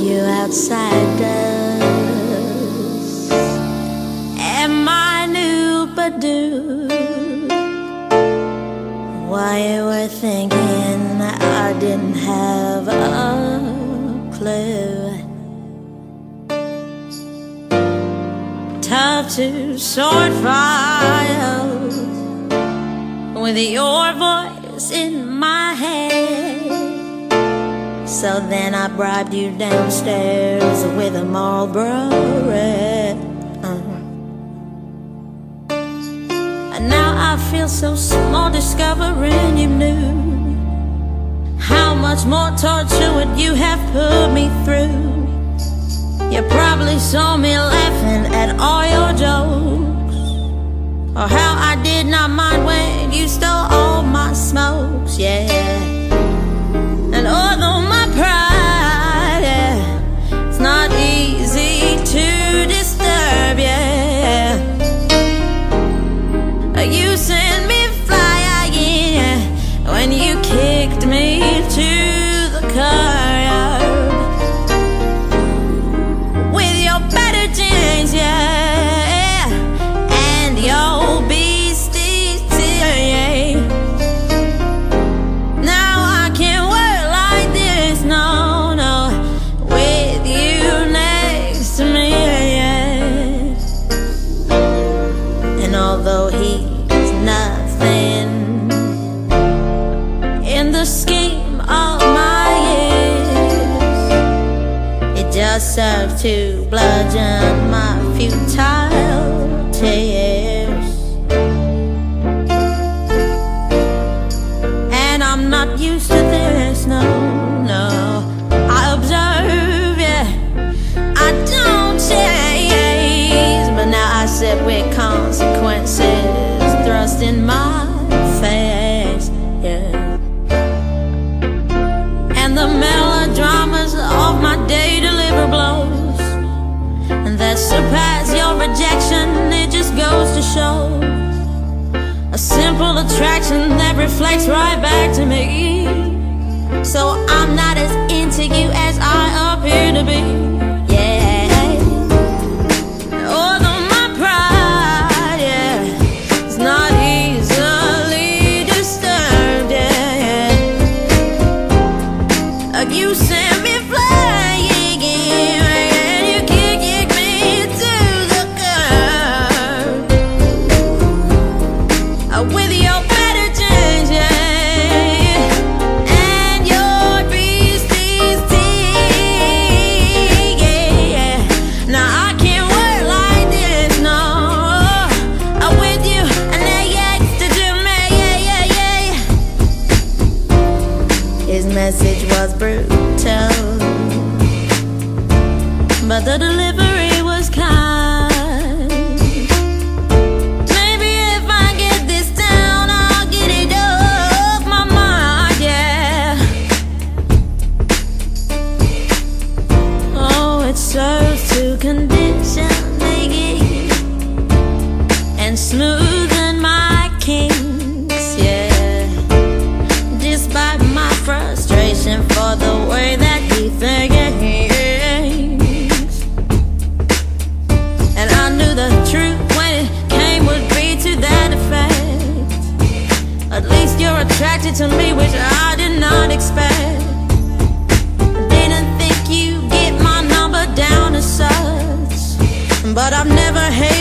you outsiders. Am I new but do? Why you were thinking I didn't have a clue? Tough to sort files with your voice in my head. So then I bribed you downstairs with a Marlboro red. Uh-huh. And now I feel so small discovering you knew how much more torture would you have put me through. You probably saw me laughing at all your jokes, or how I did not mind when you stole all my smokes, yeah. Although he's nothing in the scheme of my years, it just serves to bludgeon my futile tears. And I'm not used to this, no, no. I observe, yeah. I don't chase, but now I sit with reflects right back to me. So I'm not as into you as I appear to be. Yeah. Although my pride, was brutal, but the delivery attracted to me, which I did not expect. Didn't think you get my number down as such. But I've never hated